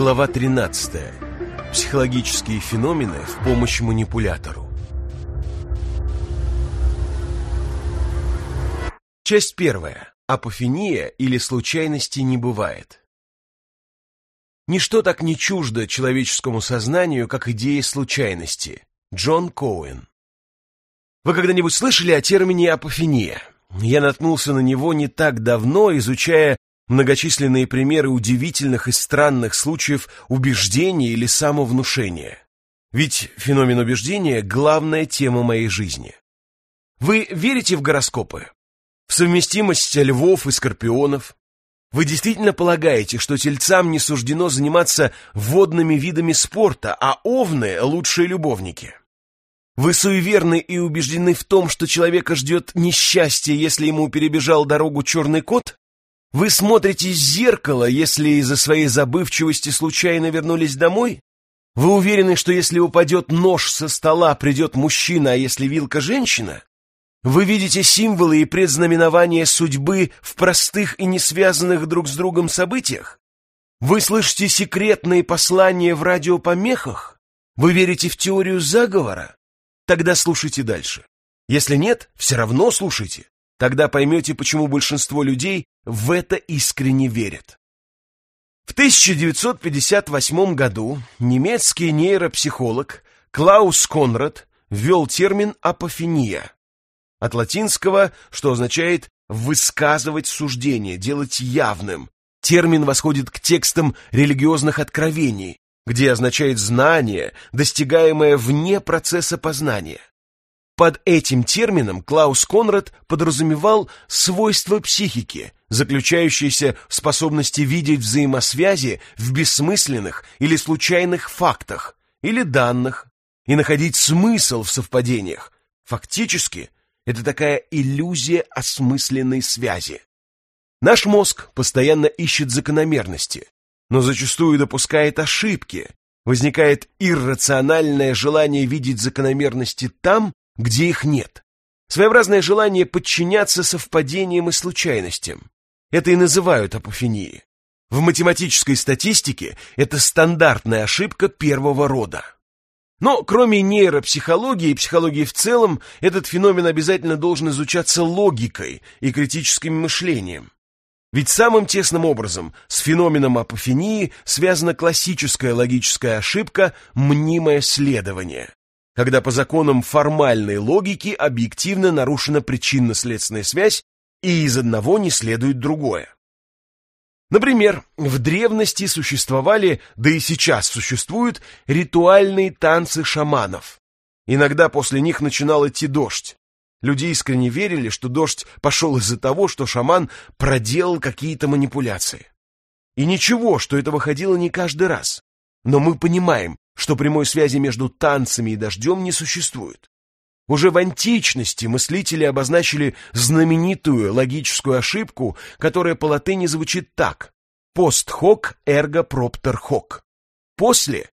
Глава 13. Психологические феномены в помощь манипулятору. Часть первая. Апофения или случайности не бывает. Ничто так не чуждо человеческому сознанию, как идея случайности. Джон Коуэн. Вы когда-нибудь слышали о термине апофения? Я наткнулся на него не так давно, изучая многочисленные примеры удивительных и странных случаев убеждения или самовнушения. Ведь феномен убеждения – главная тема моей жизни. Вы верите в гороскопы? В совместимость львов и скорпионов? Вы действительно полагаете, что тельцам не суждено заниматься водными видами спорта, а овны – лучшие любовники? Вы суеверны и убеждены в том, что человека ждет несчастье, если ему перебежал дорогу черный кот? Вы смотрите в зеркало, если из-за своей забывчивости случайно вернулись домой? Вы уверены, что если упадет нож со стола, придет мужчина, а если вилка – женщина? Вы видите символы и предзнаменования судьбы в простых и не связанных друг с другом событиях? Вы слышите секретные послания в радиопомехах? Вы верите в теорию заговора? Тогда слушайте дальше. Если нет, все равно слушайте. Тогда поймете, почему большинство людей в это искренне верят. В 1958 году немецкий нейропсихолог Клаус Конрад ввел термин апофения, от латинского, что означает «высказывать суждение», «делать явным». Термин восходит к текстам религиозных откровений, где означает знание, достигаемое вне процесса познания. Под этим термином Клаус Конрад подразумевал свойства психики, заключающиеся в способности видеть взаимосвязи в бессмысленных или случайных фактах или данных и находить смысл в совпадениях. Фактически, это такая иллюзия осмысленной связи. Наш мозг постоянно ищет закономерности, но зачастую допускает ошибки. Возникает иррациональное желание видеть закономерности там, где их нет. Своеобразное желание подчиняться совпадениям и случайностям. Это и называют апофенией. В математической статистике это стандартная ошибка первого рода. Но кроме нейропсихологии и психологии в целом, этот феномен обязательно должен изучаться логикой и критическим мышлением. Ведь самым тесным образом с феноменом апофении связана классическая логическая ошибка «мнимое следование», когда по законам формальной логики объективно нарушена причинно-следственная связь и из одного не следует другое. Например, в древности существовали, да и сейчас существуют, ритуальные танцы шаманов. Иногда после них начинал идти дождь. Люди искренне верили, что дождь пошел из-за того, что шаман проделал какие-то манипуляции. И ничего, что это выходило не каждый раз. Но мы понимаем, что прямой связи между танцами и дождем не существует. Уже в античности мыслители обозначили знаменитую логическую ошибку, которая по латыни звучит так «post hoc ergo propter hoc». «После»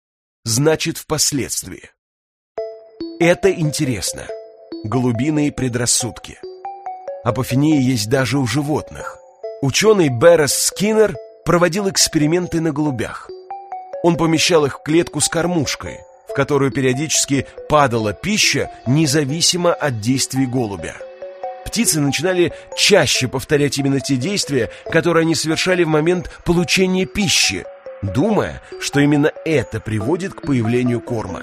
значит «впоследствии». Это интересно голубиные предрассудки. Апофения есть даже у животных. Ученый Беррес Скиннер проводил эксперименты на голубях. Он помещал их в клетку с кормушкой, в которую периодически падала пища, независимо от действий голубя. Птицы начинали чаще повторять именно те действия, которые они совершали в момент получения пищи, думая, что именно это приводит к появлению корма.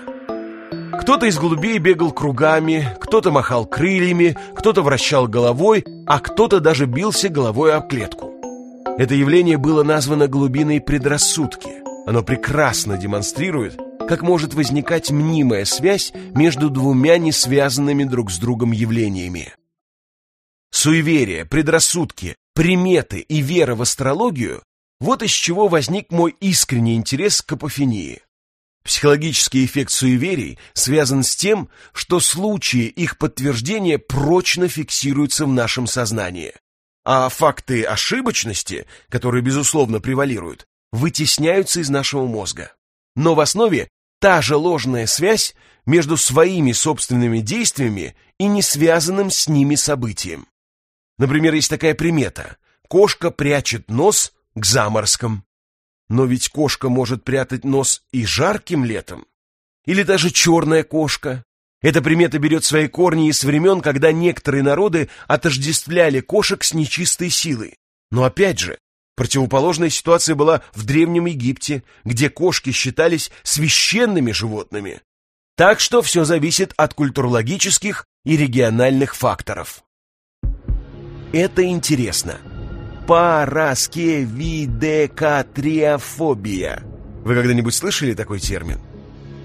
Кто-то из голубей бегал кругами, кто-то махал крыльями, кто-то вращал головой, а кто-то даже бился головой об клетку. Это явление было названо голубиной предрассудки. Оно прекрасно демонстрирует, как может возникать мнимая связь между двумя несвязанными друг с другом явлениями. Суеверия, предрассудки, приметы и вера в астрологию – вот из чего возник мой искренний интерес к апофении. Психологический эффект суеверий связан с тем, что случаи их подтверждения прочно фиксируются в нашем сознании, а факты ошибочности, которые, безусловно, превалируют, вытесняются из нашего мозга. Но в основе та же ложная связь между своими собственными действиями и не связанным с ними событием. Например, есть такая примета – кошка прячет нос к заморском. Но ведь кошка может прятать нос и жарким летом. Или даже черная кошка. Эта примета берет свои корни из времен, когда некоторые народы отождествляли кошек с нечистой силой. Но опять же, противоположная ситуация была в Древнем Египте, где кошки считались священными животными. Так что все зависит от культурологических и региональных факторов. Это интересно. Параскевидекатриофобия. Вы когда-нибудь слышали такой термин?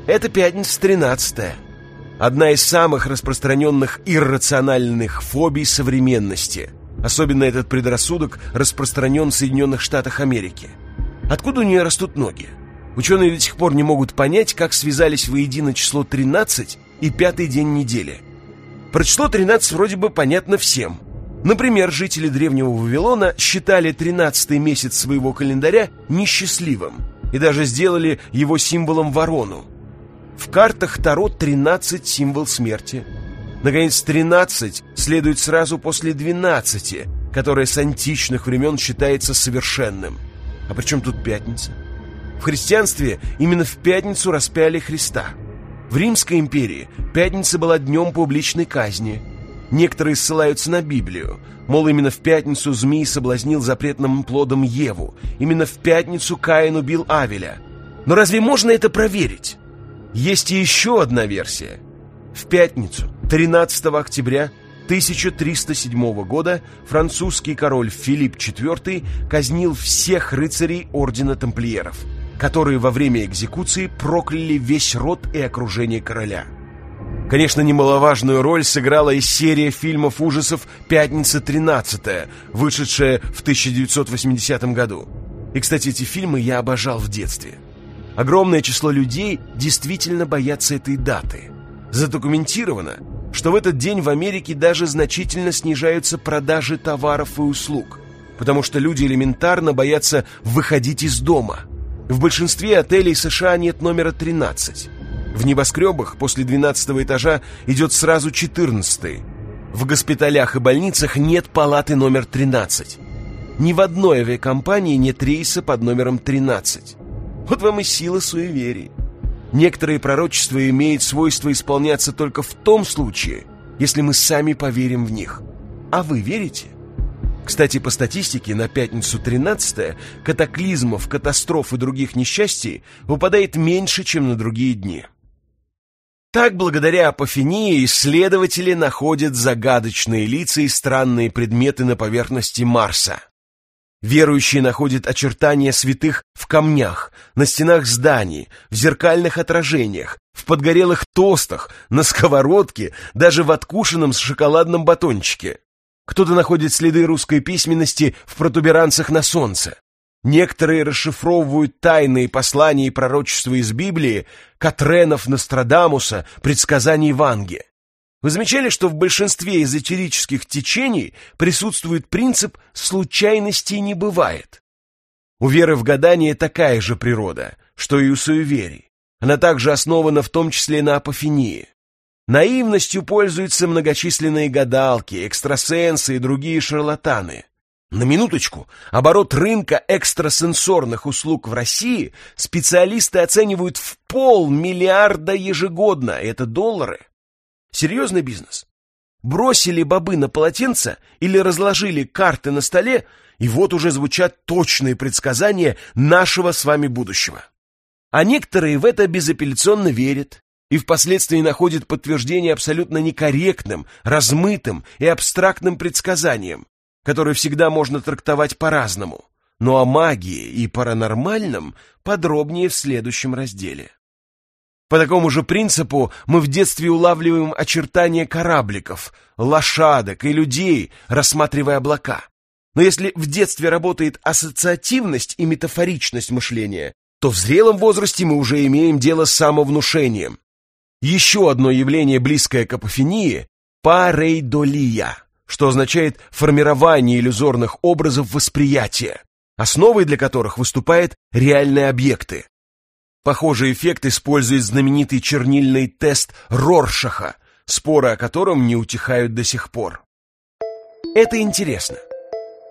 Это пятница 13 -я. Одна из самых распространенных иррациональных фобий современности. Особенно этот предрассудок распространен в Соединенных Штатах Америки. Откуда у нее растут ноги? Ученые до сих пор не могут понять, как связались воедино число 13 и пятый день недели. Про число 13 вроде бы понятно всем. Например, жители древнего Вавилона считали 13 месяц своего календаря несчастливым и даже сделали его символом ворону. В картах Таро 13 – символ смерти. Наконец, 13 следует сразу после 12, которое с античных времен считается совершенным. А при тут пятница? В христианстве именно в пятницу распяли Христа. В Римской империи пятница была днем публичной казни. Некоторые ссылаются на Библию, мол, именно в пятницу змей соблазнил запретным плодом Еву, именно в пятницу Каин убил Авеля. Но разве можно это проверить? Есть и еще одна версия. В пятницу, 13 октября 1307 года, французский король Филипп IV казнил всех рыцарей ордена тамплиеров, которые во время экзекуции прокляли весь род и окружение короля. Конечно, немаловажную роль сыграла и серия фильмов ужасов «Пятница 13 вышедшая в 1980 году. И, кстати, эти фильмы я обожал в детстве. Огромное число людей действительно боятся этой даты. Задокументировано, что в этот день в Америке даже значительно снижаются продажи товаров и услуг, потому что люди элементарно боятся выходить из дома. В большинстве отелей США нет номера 13. В небоскребах после 12 этажа идет сразу 14 В госпиталях и больницах нет палаты номер 13. Ни в одной авиакомпании нет рейса под номером 13. Вот вам и сила суеверий. Некоторые пророчества имеют свойство исполняться только в том случае, если мы сами поверим в них. А вы верите? Кстати, по статистике, на пятницу 13 катаклизмов, катастроф и других несчастий выпадает меньше, чем на другие дни. Так, благодаря апофении, исследователи находят загадочные лица и странные предметы на поверхности Марса. Верующие находят очертания святых в камнях, на стенах зданий, в зеркальных отражениях, в подгорелых тостах, на сковородке, даже в откушенном с шоколадном батончике. Кто-то находит следы русской письменности в протуберанцах на солнце. Некоторые расшифровывают тайные послания и пророчества из Библии, Катренов, Нострадамуса, предсказаний Ванги. Вы замечали, что в большинстве эзотерических течений присутствует принцип «случайностей не бывает»? У веры в гадание такая же природа, что и у суеверий. Она также основана в том числе на апофении. Наивностью пользуются многочисленные гадалки, экстрасенсы и другие шарлатаны. На минуточку, оборот рынка экстрасенсорных услуг в России специалисты оценивают в полмиллиарда ежегодно, это доллары. Серьезный бизнес. Бросили бобы на полотенце или разложили карты на столе, и вот уже звучат точные предсказания нашего с вами будущего. А некоторые в это безапелляционно верят и впоследствии находят подтверждение абсолютно некорректным, размытым и абстрактным предсказаниям, которые всегда можно трактовать по-разному. Но о магии и паранормальном подробнее в следующем разделе. По такому же принципу мы в детстве улавливаем очертания корабликов, лошадок и людей, рассматривая облака. Но если в детстве работает ассоциативность и метафоричность мышления, то в зрелом возрасте мы уже имеем дело с самовнушением. Еще одно явление, близкое к апофении – парейдолия, что означает формирование иллюзорных образов восприятия, основой для которых выступают реальные объекты. Похожий эффект использует знаменитый чернильный тест Роршаха, споры о котором не утихают до сих пор. Это интересно.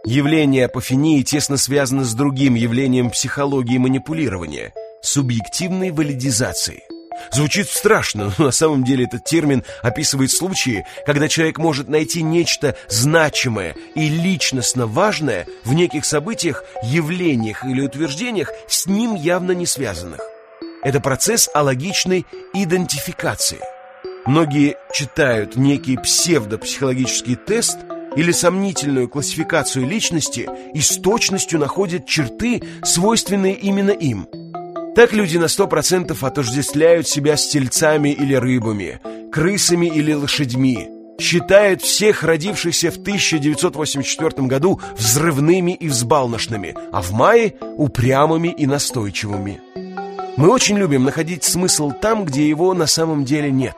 Явление апофении тесно связано с другим явлением психологии манипулирования – субъективной валидизацией. Звучит страшно, но на самом деле этот термин описывает случаи, когда человек может найти нечто значимое и личностно важное в неких событиях, явлениях или утверждениях, с ним явно не связанных. Это процесс алогичной идентификации. Многие читают некий псевдопсихологический тест или сомнительную классификацию личности и с точностью находят черты, свойственные именно им – так люди на сто процентов отождествляют себя с тельцами или рыбами, крысами или лошадьми, считают всех родившихся в 1984 году взрывными и взбалношными, а в мае – упрямыми и настойчивыми. Мы очень любим находить смысл там, где его на самом деле нет.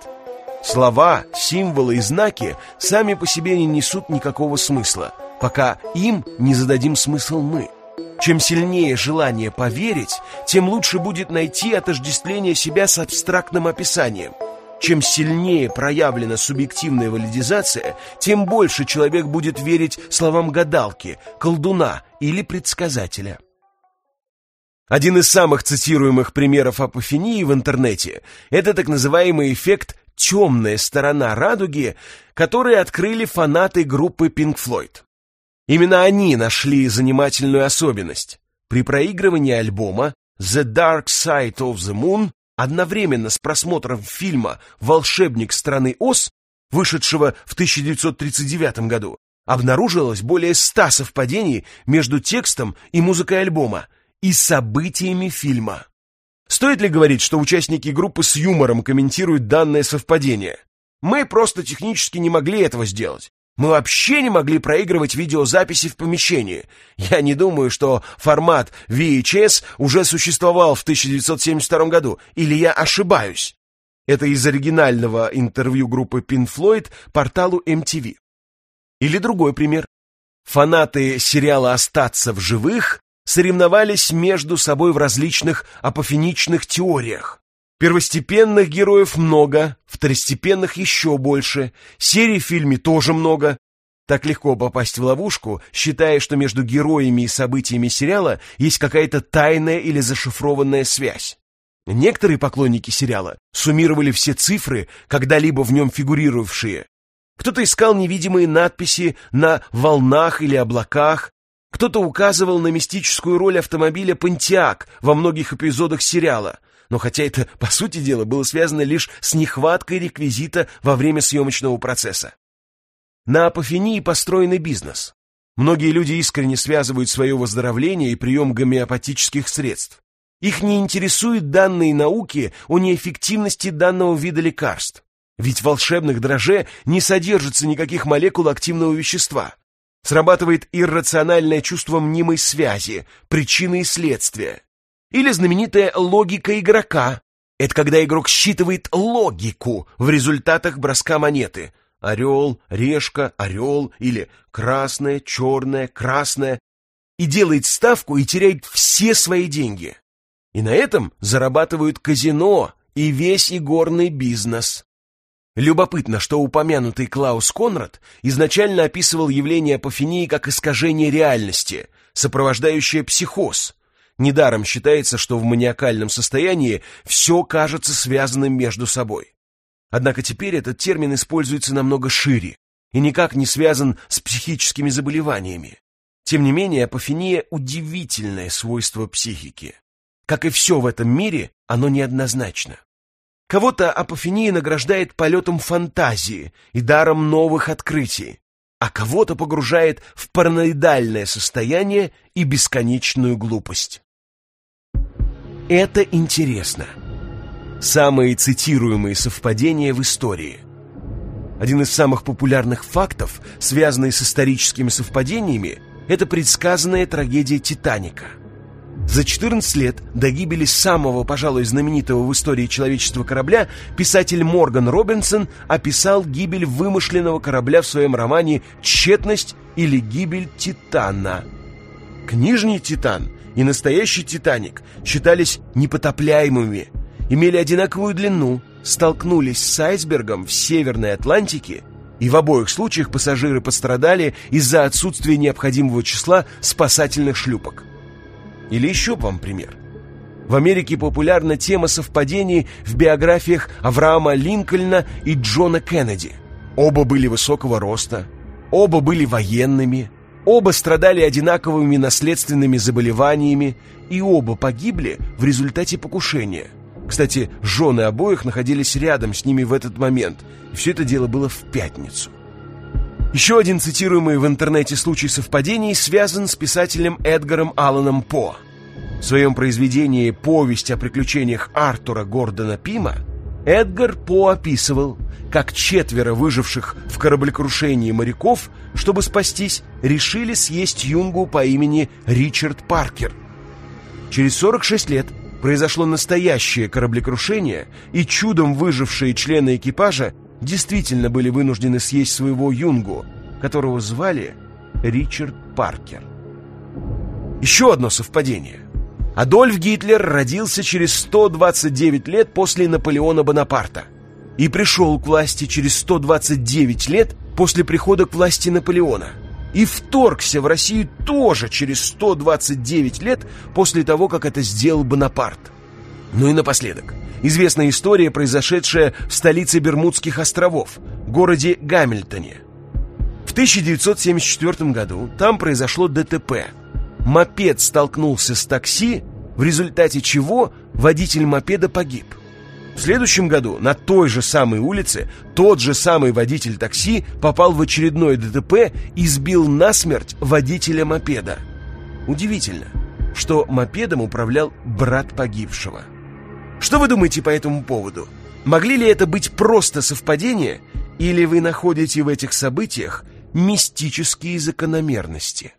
Слова, символы и знаки сами по себе не несут никакого смысла, пока им не зададим смысл мы – чем сильнее желание поверить, тем лучше будет найти отождествление себя с абстрактным описанием. Чем сильнее проявлена субъективная валидизация, тем больше человек будет верить словам гадалки, колдуна или предсказателя. Один из самых цитируемых примеров апофении в интернете – это так называемый эффект «темная сторона радуги», который открыли фанаты группы Pink Floyd. Именно они нашли занимательную особенность. При проигрывании альбома «The Dark Side of the Moon» одновременно с просмотром фильма «Волшебник страны Оз», вышедшего в 1939 году, обнаружилось более ста совпадений между текстом и музыкой альбома и событиями фильма. Стоит ли говорить, что участники группы с юмором комментируют данное совпадение? Мы просто технически не могли этого сделать. Мы вообще не могли проигрывать видеозаписи в помещении. Я не думаю, что формат VHS уже существовал в 1972 году, или я ошибаюсь. Это из оригинального интервью группы Pink Floyd порталу MTV. Или другой пример. Фанаты сериала «Остаться в живых» соревновались между собой в различных апофеничных теориях. Первостепенных героев много, второстепенных еще больше, серий в фильме тоже много. Так легко попасть в ловушку, считая, что между героями и событиями сериала есть какая-то тайная или зашифрованная связь. Некоторые поклонники сериала суммировали все цифры, когда-либо в нем фигурировавшие. Кто-то искал невидимые надписи на волнах или облаках, кто-то указывал на мистическую роль автомобиля «Пантиак» во многих эпизодах сериала, но хотя это, по сути дела, было связано лишь с нехваткой реквизита во время съемочного процесса. На апофении построенный бизнес. Многие люди искренне связывают свое выздоровление и прием гомеопатических средств. Их не интересуют данные науки о неэффективности данного вида лекарств. Ведь в волшебных дроже не содержится никаких молекул активного вещества. Срабатывает иррациональное чувство мнимой связи, причины и следствия. Или знаменитая логика игрока. Это когда игрок считывает логику в результатах броска монеты. Орел, решка, орел или красное, черное, красное. И делает ставку и теряет все свои деньги. И на этом зарабатывают казино и весь игорный бизнес. Любопытно, что упомянутый Клаус Конрад изначально описывал явление апофении как искажение реальности, сопровождающее психоз, Недаром считается, что в маниакальном состоянии все кажется связанным между собой. Однако теперь этот термин используется намного шире и никак не связан с психическими заболеваниями. Тем не менее, апофения – удивительное свойство психики. Как и все в этом мире, оно неоднозначно. Кого-то апофения награждает полетом фантазии и даром новых открытий, а кого-то погружает в параноидальное состояние и бесконечную глупость. Это интересно. Самые цитируемые совпадения в истории. Один из самых популярных фактов, связанный с историческими совпадениями, это предсказанная трагедия Титаника. За 14 лет до гибели самого, пожалуй, знаменитого в истории человечества корабля писатель Морган Робинсон описал гибель вымышленного корабля в своем романе «Тщетность» или «Гибель Титана». Книжный Титан и настоящий «Титаник» считались непотопляемыми, имели одинаковую длину, столкнулись с айсбергом в Северной Атлантике И в обоих случаях пассажиры пострадали из-за отсутствия необходимого числа спасательных шлюпок. Или еще вам пример. В Америке популярна тема совпадений в биографиях Авраама Линкольна и Джона Кеннеди. Оба были высокого роста, оба были военными, оба страдали одинаковыми наследственными заболеваниями и оба погибли в результате покушения. Кстати, жены обоих находились рядом с ними в этот момент, и все это дело было в пятницу. Еще один цитируемый в интернете случай совпадений связан с писателем Эдгаром Алланом По. В своем произведении «Повесть о приключениях Артура Гордона Пима» Эдгар По описывал, как четверо выживших в кораблекрушении моряков, чтобы спастись, решили съесть юнгу по имени Ричард Паркер. Через 46 лет произошло настоящее кораблекрушение, и чудом выжившие члены экипажа действительно были вынуждены съесть своего юнгу, которого звали Ричард Паркер. Еще одно совпадение. Адольф Гитлер родился через 129 лет после Наполеона Бонапарта и пришел к власти через 129 лет после прихода к власти Наполеона и вторгся в Россию тоже через 129 лет после того, как это сделал Бонапарт. Ну и напоследок. Известная история, произошедшая в столице Бермудских островов, городе Гамильтоне. В 1974 году там произошло ДТП – мопед столкнулся с такси, в результате чего водитель мопеда погиб. В следующем году на той же самой улице тот же самый водитель такси попал в очередное ДТП и сбил насмерть водителя мопеда. Удивительно, что мопедом управлял брат погибшего. Что вы думаете по этому поводу? Могли ли это быть просто совпадение, или вы находите в этих событиях мистические закономерности?